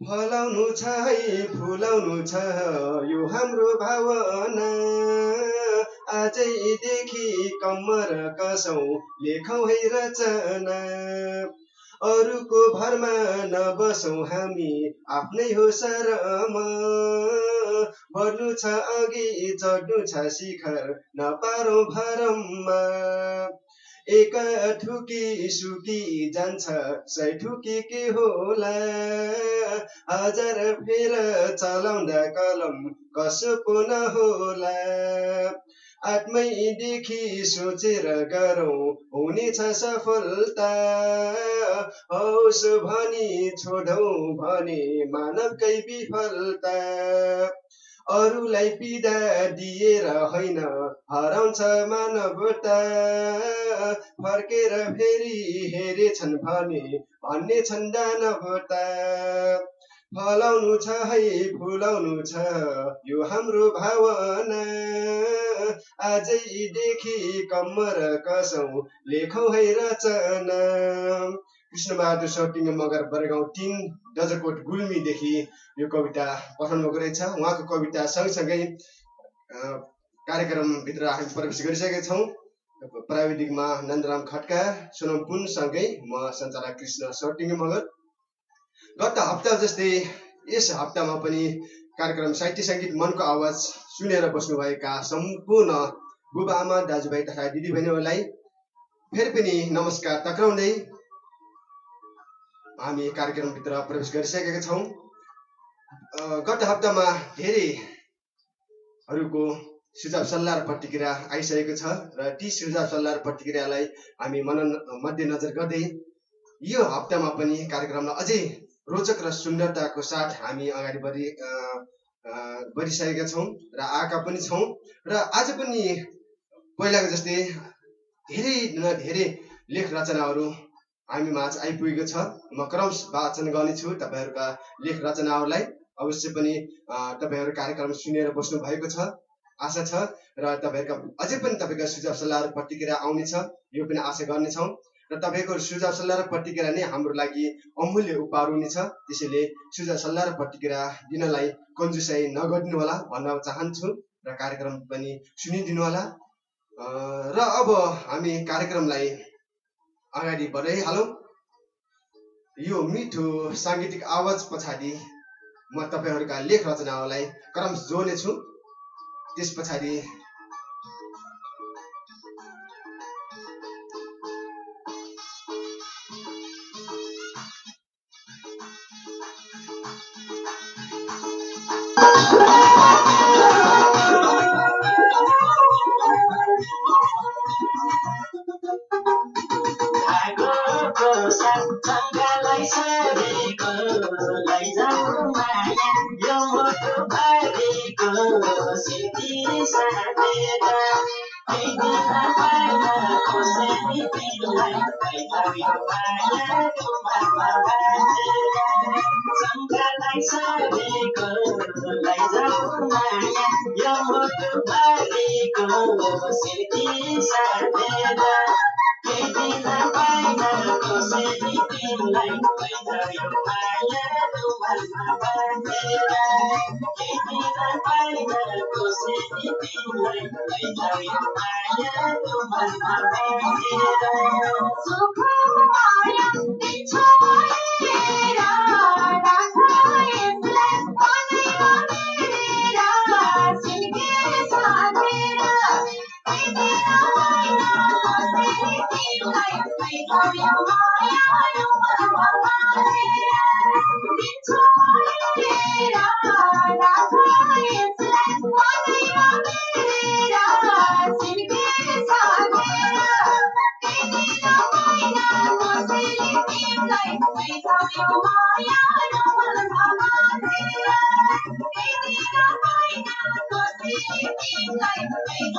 फलाउनु छ है फुलाउनु छ यो हाम्रो भावना। आजैदेखि कम्मर कसौँ लेखौँ है रचना। अरूको भरमा नबसौँ हामी आफ्नै हो शरम। बढ्नु छ अघि चढ्नु छ शिखर नपारौँ भरममा एक ठुकी सुकी जान्छ सय ठुकी के होला? हजार फेर चलाउँदा कलम कसो नहोला? आत्मैदेखि सोचेर गरौँ हुनेछ सफलता। हौस भनी छोडौँ भने मानवकै विफलता। अरूलाई पीडा दिएर होइन हराउँछ मानवता फर्केर फेरि हेरेछन् भने भन्ने छन् दानवता। फलाउनु छ है फुलाउनु छ यो हाम्रो भावना। आजैदेखि कम्मर कसौँ लेखौँ है रचना। कृष्णबहादुर सटिङ मगर बरगाउँ तिन डजरकोट गुल्मीदेखि यो कविता पठाउनु भएको रहेछ। उहाँको कविता सँगसँगै कार्यक्रमभित्र हामी प्रवेश गरिसकेका छौँ। प्राविधिकमा नन्दराम खड्का सोनम पुनसँगै म सञ्चालक कृष्ण सटिङ मगर। गत हप्ता जस्तै यस हप्तामा पनि कार्यक्रम साहित्य सङ्गीत मनको आवाज सुनेर बस्नुभएका सम्पूर्ण बुबा आमा दाजुभाइ तथा दिदीबहिनीहरूलाई फेरि पनि नमस्कार टक्राउँदै हामी कार्यक्रमभित्र प्रवेश गरिसकेका छौँ। गत हप्तामा धेरैहरूको सुझाव सल्लाह र प्रतिक्रिया आइसकेको छ र ती सुझाव सल्लाह र प्रतिक्रियालाई हामी मनन मध्यनजर गर्दै यो हप्तामा पनि कार्यक्रमलाई अझै रोचक र सुन्दरताको साथ हामी अगाडि बढी बढिसकेका छौँ र आएका पनि छौँ र आज पनि पहिलाको जस्तै धेरै धेरै लेख रचनाहरू हामी माझ आइपुगेको छ। म क्रम वाचन गर्नेछु तपाईँहरूका लेख रचनाहरूलाई। अवश्य पनि तपाईँहरू कार्यक्रम सुनेर बस्नु भएको छ। आशा छ र तपाईँहरूका अझै पनि तपाईँका सुझाव सल्लाह प्रतिक्रिया आउनेछ। यो पनि आशा गर्नेछौँ। र तपाईँको सुझाव सल्लाह र प्रतिक्रिया नै हाम्रो लागि अमूल्य उपहार हुनेछ। त्यसैले सुझाव सल्लाह र प्रतिक्रिया दिनलाई कन्जुसाइ नगरिदिनु होला भन्न चाहन्छु र कार्यक्रम पनि सुनिदिनु होला र अब हामी कार्यक्रमलाई अगाडि बढाइहालौँ यो मिठो साङ्गीतिक आवाज पछाडि म तपाईँहरूका लेख रचनाहरूलाई क्रम जोड्नेछु त्यस पछाडि Sukhaya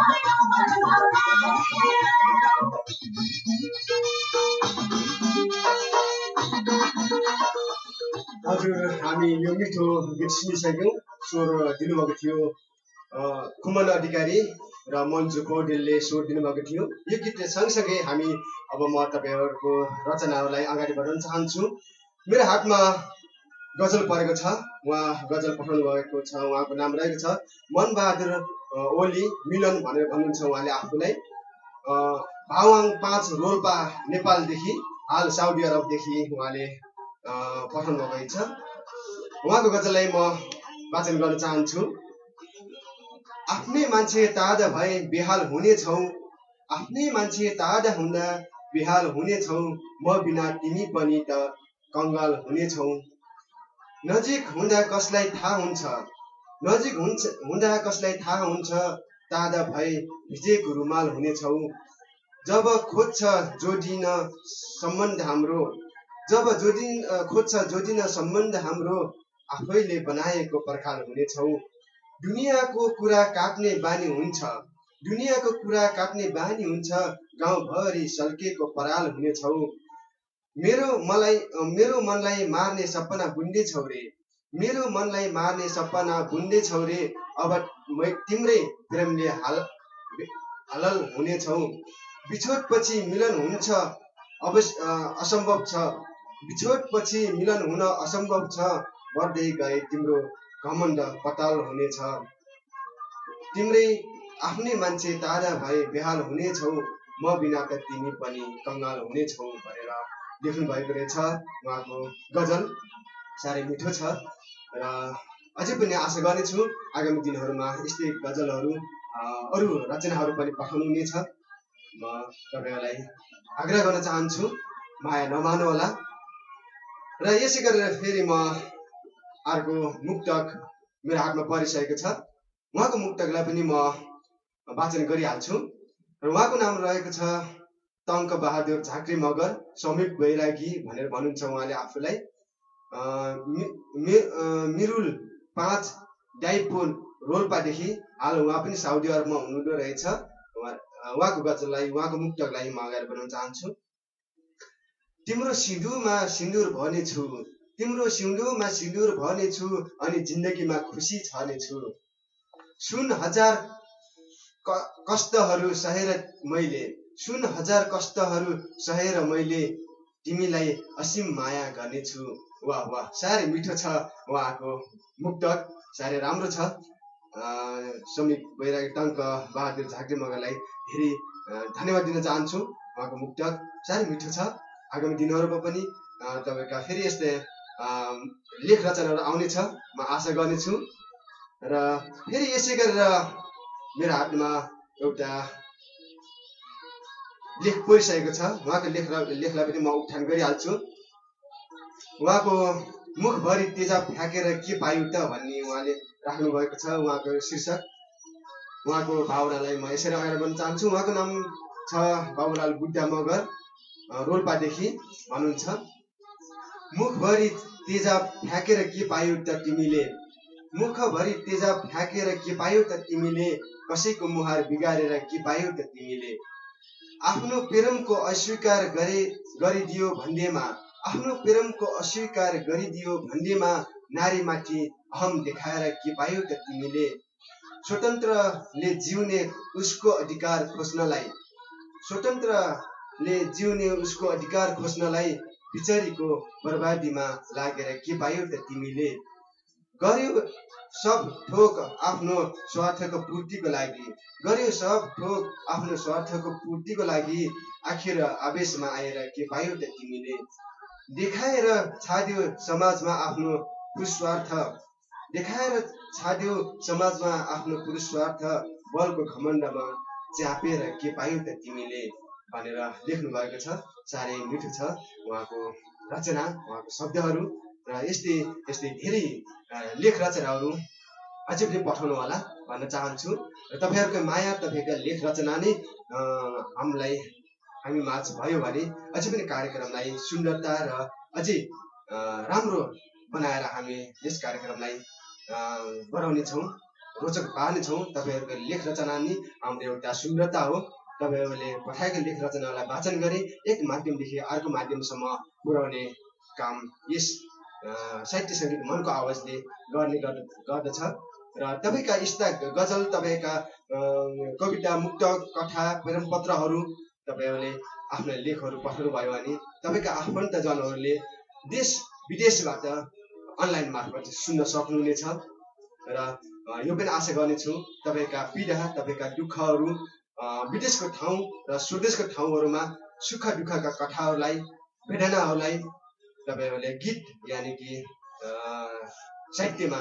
हजुर हामी यो मिठो गीत सुनिसक्यौँ स्वर दिनुभएको थियो कुमन अधिकारी र मन्जु पौडेलले स्वर दिनुभएको थियो यो गीत सँगसँगै हामी अब म तपाईँहरूको रचनाहरूलाई अगाडि बढाउन चाहन्छु मेरो हातमा गजल परेको छ उहाँ गजल पठाउनु भएको छ उहाँको नाम रहेको छ मनबहादुर ओली मिलन भनेर भन्नुहुन्छ उहाँले आफूलाई भावाङ पाँच रोल्पा नेपालदेखि हाल साउदी अरबदेखि उहाँले पठाउनु भएको छ उहाँको गजललाई म वाचन गर्न चाहन्छु। आफ्नै मान्छे ताजा भए बेहाल हुनेछौ आफ्नै मान्छे ताजा हुँदा बेहाल हुनेछौ म बिना तिमी पनि त कङ्गाल हुनेछौ नजिक हुँदा कसलाई थाहा हुन्छ? नजिक हुन्छ हुँदा कसलाई थाहा हुन्छ? ताजा भए भिजेको रुमाल हुनेछौ जब खोज्छ जोडिन सम्बन्ध हाम्रो जब जोडिन खोज्छ जोडिन सम्बन्ध हाम्रो आफैले बनाएको पर्खाल हुनेछौ। दुनियाँको कुरा काट्ने बानी हुन्छ। दुनियाँको कुरा काट्ने बानी हुन्छ। गाउँभरि सल्केको पराल हुनेछौ। मेरो मलाई मेरो मनलाई मार्ने सपना बुन्ने छौ रे। मेरो मनलाई मार्ने सपना बुन्ने छौ रे। अब तिम्रै प्रेमले हाल हलल हुनेछौ। बिछोडपछि मिलन हुन्छ अवश्य असम्भव छ। बिछोडपछि मिलन हुन असम्भव छ। बढ्दै गए तिम्रो घमण्ड पताल हुनेछ। तिम्रै आफ्नै मान्छे तारा भए बेहाल हुनेछौ। म बिना त तिमी पनि कङ्गाल हुनेछौ भनेर लेख्नु भएको रहेछ उहाँको गजल। साह्रै मिठो छ र अझै पनि आशा गर्नेछु आगामी दिनहरूमा यस्तै गजलहरू अरू रचनाहरू पनि पठाउनु हुनेछ। म तपाईँहरूलाई आग्रह गर्न चाहन्छु माया नमानु होला र यसै गरेर फेरि म अर्को मुक्तक मेरो हातमा परिसकेको छ। उहाँको मुक्तकलाई पनि म वाचन गरिहाल्छु। र उहाँको नाम रहेको छ टङ्क बहादुर झाँक्री मगर समीप बैरागी भनेर भन्नुहुन्छ उहाँले आफूलाई। मिरुल पाँच डाइपोन रोल्पादेखि हाल उहाँ पनि साउदी अरबमा हुनुहुँदो रहेछ। उहाँको गजललाई उहाँको मुक्तकलाई म अगाडि बढाउन चाहन्छु। तिम्रो सिधुमा सिन्दुर भनेछु। तिम्रो सिउँदोमा सिन्दुर भनेछु अनि जिन्दगीमा खुसी छनेछु। सुन हजार कष्टहरू सहेर मैले सुन हजार कष्टहरू सहेर मैले तिमीलाई असीम माया गर्नेछु। वाह वाह साह्रै मिठो छ उहाँको मुक्तक साह्रै राम्रो छ। समीप बैरागी टङ्क बहादुर झाँक्री मगरलाई धेरै धन्यवाद दिन चाहन्छु उहाँको मुक्तक साह्रै मिठो छ। आगामी दिनहरूमा पनि तपाईँका फेरि यस्तै लेख रचनाहरू आउनेछ म आशा गर्नेछु। र फेरि यसै गरेर मेरो हातमा एउटा लेख परिसकेको छ। उहाँको लेख लेखलाई पनि म उठान गरिहाल्छु। उहाँको मुखभरि तेजा फ्याँकेर के पायौँ त भन्ने उहाँले राख्नुभएको छ उहाँको शीर्षक। उहाँको भावनालाई म यसरी अगाडि बढ्न चाहन्छु। उहाँको नाम छ बाबुलाल बुद्ध मगर रोल्पादेखि भन्नुहुन्छ मुखभरि तेजा फ्याँकेर के पायौ त तिमीले? मुखभरि तेजा फ्याँकेर के पायौ त तिमीले? कसैको मुहार बिगारेर के पायौ त तिमीले? आफ्नो प्रेमको अस्वीकार गरे गरिदियो भन्देमा आफ्नो प्रेमको अस्वीकार गरिदियो भन्देमा नारीमाथि अहम देखाएर के पायो त तिमीले? स्वतन्त्रले जिउने उसको अधिकार खोज्नलाई स्वतन्त्रले जिउने उसको अधिकार खोज्नलाई बिचरीको बर्बादीमा लागेर के पायो त तिमीले? गर्यो सब थोक आफ्नो स्वार्थको पूर्तिको लागि। गर्यो सब थोक आफ्नो स्वार्थको पूर्तिको लागि आखिर आवेशमा आएर के पायो त तिमीले? देखाएर छाड्यो समाजमा आफ्नो पुरुषार्थ देखाएर छाड्यो समाजमा आफ्नो पुरुषार्थ बलको घमण्डमा च्यापेर के पायौ त तिमीले? भनेर लेख्नु भएको छ साह्रै मिठो छ। उहाँको रचना उहाँको शब्दहरू र यस्तै यस्तै धेरै लेख रचनाहरू अझै पनि पठाउनु होला भन्न चाहन्छु। र तपाईँहरूको माया तपाईँका लेख रचना नै हामीलाई हामी माझ भयो भने अझै पनि कार्यक्रमलाई सुन्दरता र अझै राम्रो बनाएर हामी यस कार्यक्रमलाई बढाउनेछौँ रोचक पार्नेछौँ। तपाईँहरूको लेख रचना नै हाम्रो एउटा सुन्दरता हो। तपाईँहरूले पठाएको लेख रचनालाई वाचन गरी एक माध्यमदेखि अर्को माध्यमसम्म पुर्याउने काम यस साहित्य सङ्गीत मनको आवाजले गर्ने गर्दछ। र तपाईँका यस्ता गजल तपाईँका कविता मुक्त कथा प्रेमपत्रहरू तपाईँहरूले आफ्नो लेखहरू पठाउनु भयो भने तपाईँका आफन्तजनहरूले देश विदेशबाट अनलाइन मार्फत सुन्न सक्नुहुनेछ। र यो पनि आशा गर्नेछु तपाईँका पीडा तपाईँका दुःखहरू विदेशको ठाउँ र स्वदेशको ठाउँहरूमा सुख दुःखका कथाहरूलाई वेदनाहरूलाई तपाईँहरूले गीत यानि कि साहित्यमा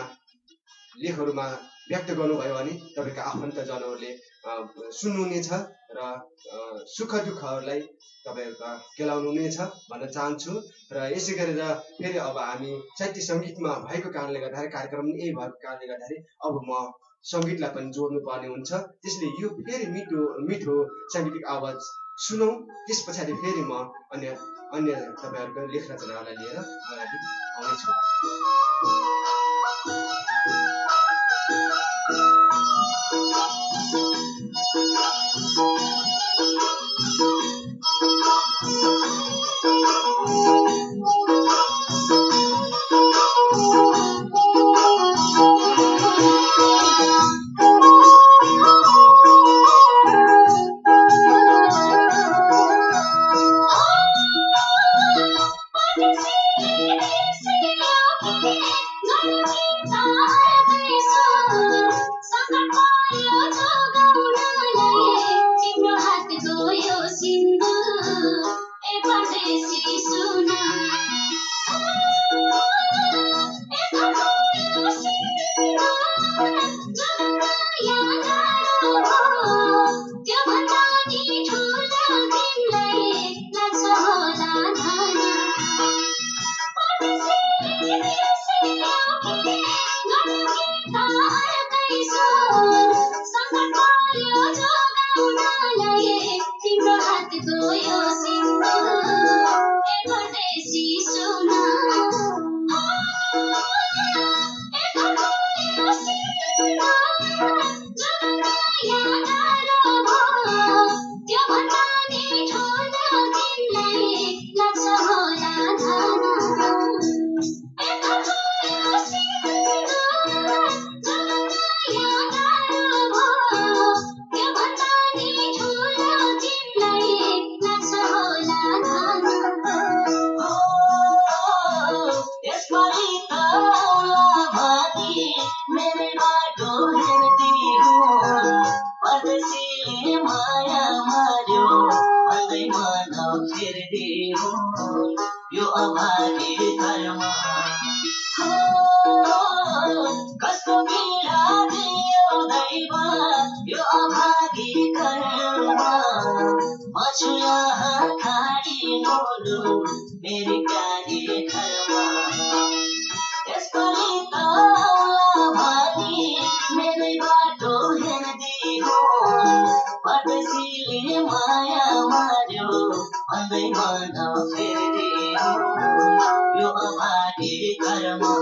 लेखहरूमा व्यक्त गर्नुभयो भने तपाईँका आफन्तजनहरूले सुन्नुहुनेछ र सुख दुःखहरूलाई तपाईँहरूका केलाउनु हुनेछ भन्न चाहन्छु र यसै गरेर फेरि अब हामी साहित्य सङ्गीतमा भएको कारणले गर्दाखेरि कार्यक्रम यही भएको कारणले गर्दाखेरि अब म सङ्गीतलाई पनि जोड्नु पर्ने हुन्छ। त्यसले यो फेरि मिठो मिठो साङ्गीतिक आवाज सुनौँ। त्यस पछाडि फेरि म अन्य अन्य तपाईँहरूको लेख रचनाहरूलाई लिएर अगाडि आउनेछु। मेरै बाटो माया मार्यो भन्दै मन फेरिदियो यो अभागी घरमा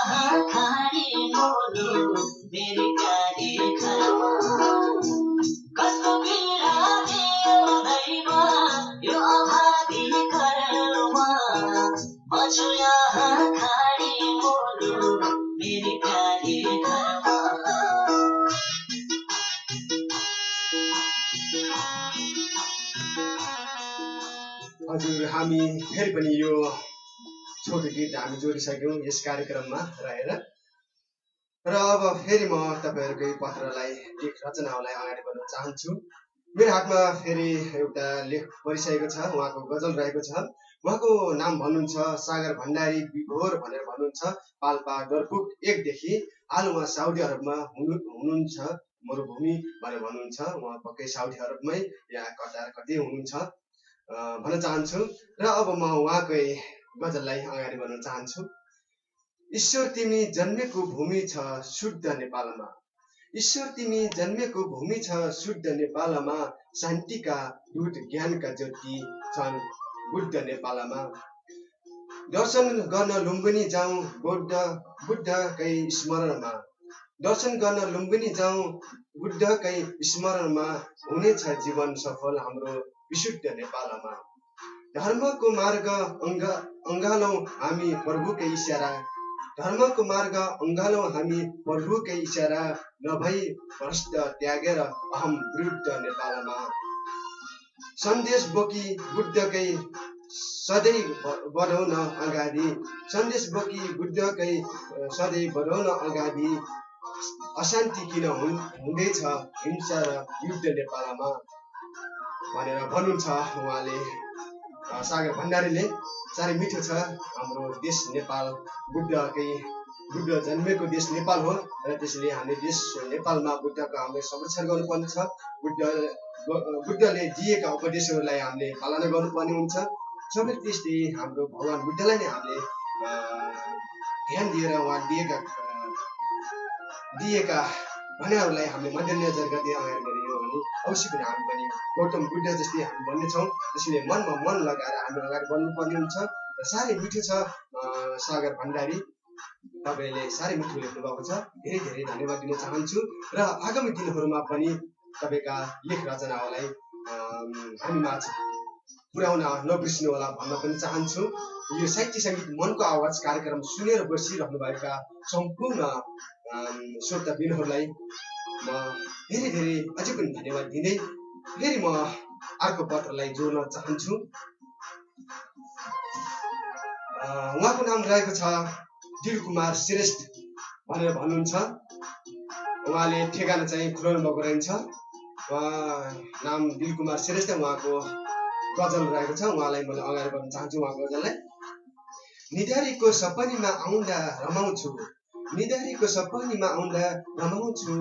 छु जोडिसक्यौँ यस कार्यक्रममा रहेर। र अब फेरि म तपाईँहरूकै पत्रलाई लेख रचनाहरूलाई अगाडि बढ्न चाहन्छु। मेरो हातमा फेरि एउटा लेख परिसकेको छ उहाँको गजल रहेको छ। उहाँको नाम भन्नुहुन्छ सागर भण्डारी विभोर भनेर भन्नुहुन्छ पाल्पा डरपुक एकदेखि। हाल उहाँ साउदी अरबमा हुनु हुनुहुन्छ मरुभूमि भनेर भन्नुहुन्छ। उहाँ पक्कै साउदी अरबमै या कतार कतै हुनुहुन्छ भन्न चाहन्छु। र अब म उहाँकै गजललाई अगाडि बढ्न चाहन्छु। ईश्वर तिमी जन्मेको भूमि छ शुद्ध नेपालमा। ईश्वर तिमी जन्मेको भूमि छ शुद्ध नेपालमा शान्तिका दूत ज्ञानका ज्योति छन् बुद्ध नेपालमा। दर्शन गर्न लुम्बिनी जाउँ बुद्ध बुद्धकै स्मरणमा। दर्शन गर्न लुम्बिनी जाउँ बुद्धकै स्मरणमा हुनेछ जीवन सफल हाम्रो विशुद्ध नेपालमा। धर्मको मार्ग अङ्ग अङ्गालौँ हामी प्रभुकै इसारा धर्मको मार्ग अङ्गालौँ हामी प्रभुकै इसारा नभई भ्रष्ट त्यागेर अहम विरुद्ध नेपालमा। सन्देश बोकी बुद्धकै सधैँ बढाउन अगाडि। सन्देश बोकी बुद्धकै सधैँ बढाउन अगाडि। अशान्ति किन हुँदैछ हिंसा र युद्ध नेपालमा? भनेर भन्नुहुन्छ उहाँले। सागर भण्डारीले साह्रै मिठो छ। हाम्रो देश नेपाल बुद्धकै बुद्ध जन्मेको देश नेपाल हो र त्यसले हामीले देश नेपालमा बुद्धको हामीले संरक्षण गर्नुपर्ने छ बुद्ध बुद्धले दिएका उपदेशहरूलाई हामीले पालना गर्नुपर्ने हुन्छ। सबै त्यसले हाम्रो भगवान् बुद्धलाई नै हामीले ध्यान दिएर उहाँ दिएका दिएका भनेहरूलाई हामीले मध्यनजर गर्दै अगाडि गरियो भने अवश्य पनि हामी पनि गौतम बुद्ध जस्तै हामी भन्नेछौँ। त्यसैले मनमा मन लगाएर हामी अगाडि बढ्नुपर्ने हुन्छ। र साह्रै मिठो छ सागर भण्डारी। तपाईँले साह्रै मिठो लेख्नु भएको छ। धेरै धेरै धन्यवाद दिन चाहन्छु। र आगामी दिनहरूमा पनि तपाईँका लेख रचनाहरूलाई हामी माझ पुर्याउन नबिर्सिनु होला भन्न पनि चाहन्छु। यो साहित्य सङ्गीत मनको आवाज कार्यक्रम सुनेर बसिरहनुभएका सम्पूर्ण श्रोताबिनहरूलाई म धेरै धेरै अझै पनि धन्यवाद दिँदै फेरि म अर्को पत्रलाई जोड्न चाहन्छु। उहाँको नाम रहेको छ दिल कुमार श्रेष्ठ भनेर भन्नुहुन्छ। उहाँले ठेगाना चाहिँ खुलाउनु भएको रहन्छ नाम दिल कुमार श्रेष्ठ उहाँको गजल रहेको छ। उहाँलाई मैले अगाडि बढ्न चाहन्छु उहाँको गजललाई। निधारीको सपनीमा आउँदा रमाउँछु। निधारीको सपनीमा आउँदा रमाउँछु।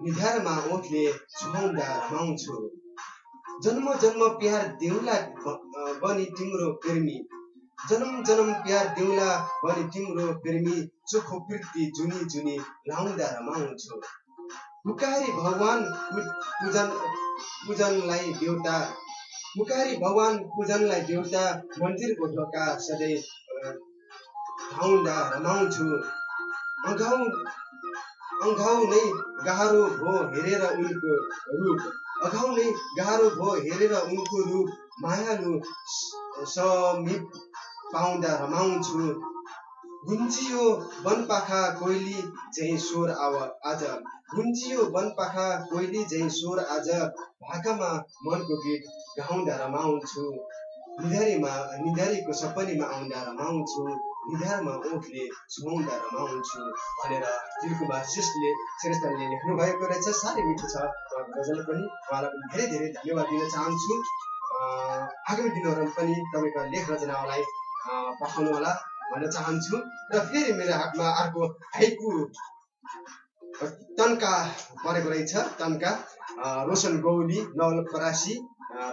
निधारमा ओठले सुहाउँदा रमाउँछु जन्म जन्म प्यार देउला बनी तिम्रो प्रेमी। जन्म जन्म प्यार देउला बनी तिम्रो प्रेमी चोखो प्रीति जुनी जुनी लाउँदा रमाउँछु। मुकारी भगवान पूजन पूजनलाई देउता मुकारी भगवान पूजनलाई देउता मन्दिरको ढोका सधैँ धाउँदा रमाउँछु। अघाउ अघाउ नै गाह्रो भो हेरेर उनको रूप। अघाउ नै गाह्रो भो हेरेर उनको रूप। मायालु समीप पाउँदा रमाउँछु। गुन्जियो वनपाखा कोइली चाहिँ स्वर आव आज। गुन्जियो वनपाखा कोइली चाहिँ स्वर आज। भाकामा मनको गीत गाउँदा रमाउँछु। निधारीमा निधारीको सपनीमा आउँदा रमाउँछु। निधारमा ओठले सुहाउँदा रमाउँछु भनेर दिलकुमार श्रेष्ठले श्रेष्ठले लेख्नु भएको रहेछ साह्रै मिठो छ। गजल पनि उहाँलाई पनि धेरै धेरै धन्यवाद दिन चाहन्छु। आगामी दिनहरूमा पनि तपाईँको लेख रचनालाई पठाउनु होला भन्न चाहन्छु। र फेरि मेरो हातमा अर्को हाइकु तन्का परेको रहेछ। तन्का रोशन गौली नवलपरासी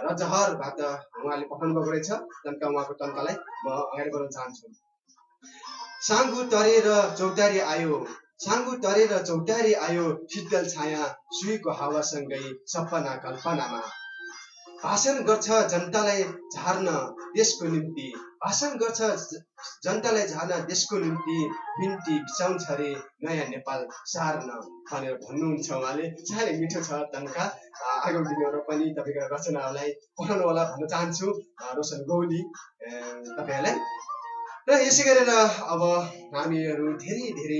रजहरबाट उहाँले पठाउनु भएको रहेछ। तन्का उहाँको तन्कालाई म अगाडि बढाउन चाहन्छु। साङ्गु तरेर चौतारी आयो। साङ्गु तरेर चौतारी आयो। शीतल छाया सुईको हावासँगै सपना कल्पनामा। भाषण गर्छ जनतालाई झार्न देशको निम्ति। भाषण गर्छ जनतालाई झार्न देशको निम्ति। बिन्ती बिसाउँछ अरे नयाँ नेपाल सार्न भनेर भन्नुहुन्छ उहाँले। साह्रै मिठो छ तनका। आगामी दिनहरू पनि तपाईँको रचनाहरूलाई पठाउनु होला भन्न चाहन्छु। रोशन गौली तपाईँहरूलाई। र यसै गरेर अब हामीहरू धेरै धेरै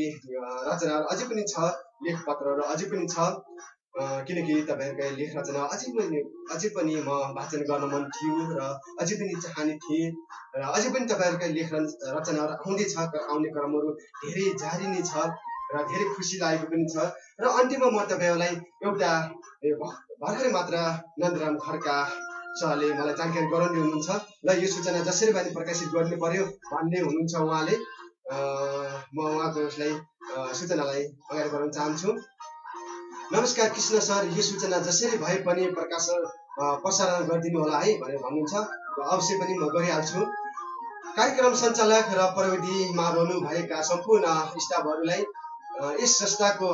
रचनाहरू अझै पनि छ लेख पत्रहरू अझै पनि छ। किनकि तपाईँहरूका लेख रचना अझै पनि अझै पनि म वाचन गर्न मन थियो र अझै पनि चाहने थिएँ र अझै पनि तपाईँहरूका लेख रचनाहरू आउँदैछ आउने क्रमहरू धेरै जारी नै छ र धेरै खुसी लागेको पनि छ। र अन्तिममा म तपाईँहरूलाई एउटा भर्खरै मात्र नन्दराम खड्का सरले मलाई जानकारी गराउने हुनुहुन्छ र यो सूचना जसरी पनि प्रकाशित गर्नु पर्यो भन्ने हुनुहुन्छ उहाँले म उहाँको उसलाई सूचनालाई अगाडि बढाउन चाहन्छु। नमस्कार कृष्ण सर यो सूचना जसरी भए पनि प्रकाश प्रसारण गरिदिनु होला है भनेर भन्नुहुन्छ। र अवश्य पनि म गरिहाल्छु। कार्यक्रम सञ्चालक र प्रविधिमा रहनुभएका सम्पूर्ण स्टाफहरूलाई यस संस्थाको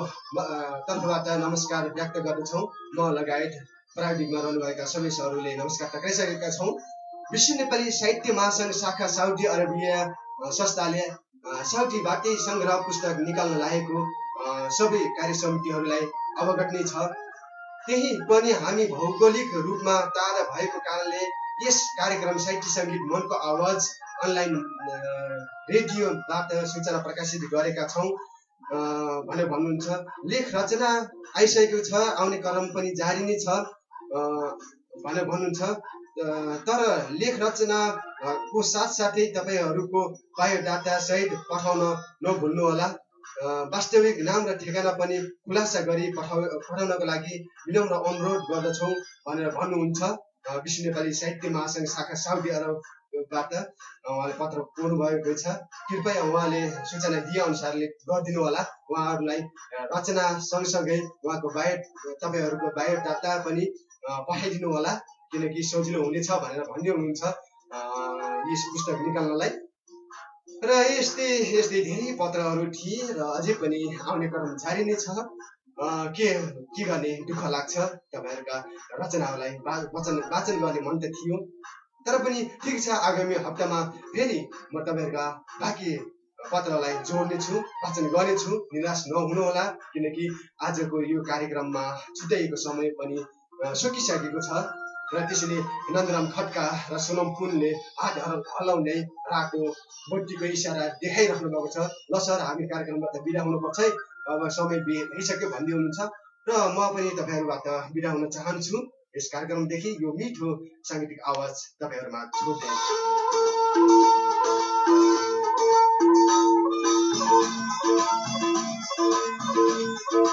तर्फबाट नमस्कार व्यक्त गर्दछौँ। म लगायत प्राविधिकमा रहनुभएका सदस्यहरूले नमस्कार टक्राइसकेका छौँ। विश्व नेपाली साहित्य महासङ्घ शाखा साउदी अरबिया संस्थाले अ, साउदीबाटै सङ्ग्रह पुस्तक निकाल्न लागेको सबै कार्य समितिहरूलाई अवगत नै छ। त्यही पनि हामी भौगोलिक रूपमा टाढा भएको कारणले यस कार्यक्रम साहित्य सङ्गीत मनको आवाज अनलाइन रेडियोबाट सूचना प्रकाशित गरेका छौँ भनेर भन्नुहुन्छ। लेख रचना आइसकेको छ आउने क्रम पनि जारी नै छ। भनेर भन्नुहुन्छ। तर लेख रचना को साथसाथै तपाईँहरूको बायोडाटा सहित पठाउन नभुल्नुहोला वास्तविक नाम र ठेगाना पनि खुलासा गरी पठाउ पठाउनको लागि विनम्र अनुरोध गर्दछौँ भनेर भन्नुहुन्छ। विश्व नेपाली साहित्य महासङ्घ शाखा साउदी अरबबाट उहाँले पत्र पोर्नु भएको छ। कृपया उहाँले सूचना दिए अनुसारले गरिदिनु होला। उहाँहरूलाई रचना सँगसँगै उहाँको बायो तपाईँहरूको बायोडाटा पनि पठाइदिनु होला किनकि सजिलो हुनेछ भनेर भन्दै हुनुहुन्छ यस पुस्तक निकाल्नलाई। र यस्तै यस्तै धेरै पत्रहरू थिए र अझै पनि आउने क्रम जारी नै छ। के के गर्ने दुःख लाग्छ तपाईँहरूका रचनाहरूलाई वचन वाचन गर्ने मन त थियो। तर पनि ठिक छ आगामी हप्तामा फेरि म तपाईँहरूका बाँकी पत्रलाई जोड्नेछु वाचन गर्नेछु निराश नहुनुहोला किनकि आजको यो कार्यक्रममा छुट्याइएको समय पनि सकिसकेको छ र त्यसैले नन्दराम खड्का र सोनम पुनले हात हल- हल्लाउँदै राको बत्तीको इसारा देखाइराख्नु भएको छ। ल सर हामी कार्यक्रमबाट बिदा हुनुपर्छ है। अब समय भइसक्यो भन्दै हुनुहुन्छ। र म पनि तपाईँहरूबाट बिदा हुन चाहन्छु। यस कार्यक्रमदेखि यो मिठो साङ्गीतिक आवाज तपाईँहरूमा छोड्दै Thank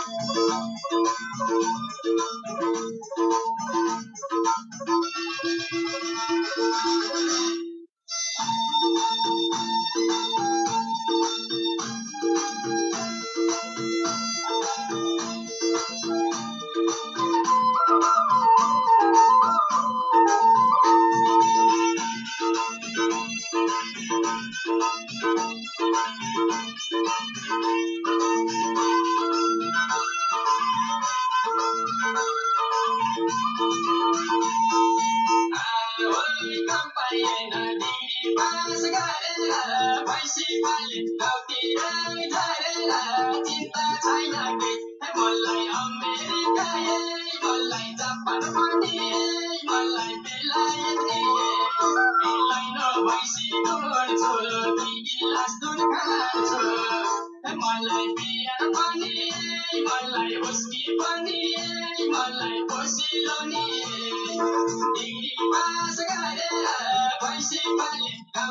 you.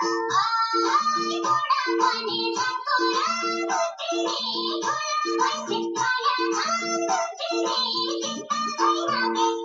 Thank you.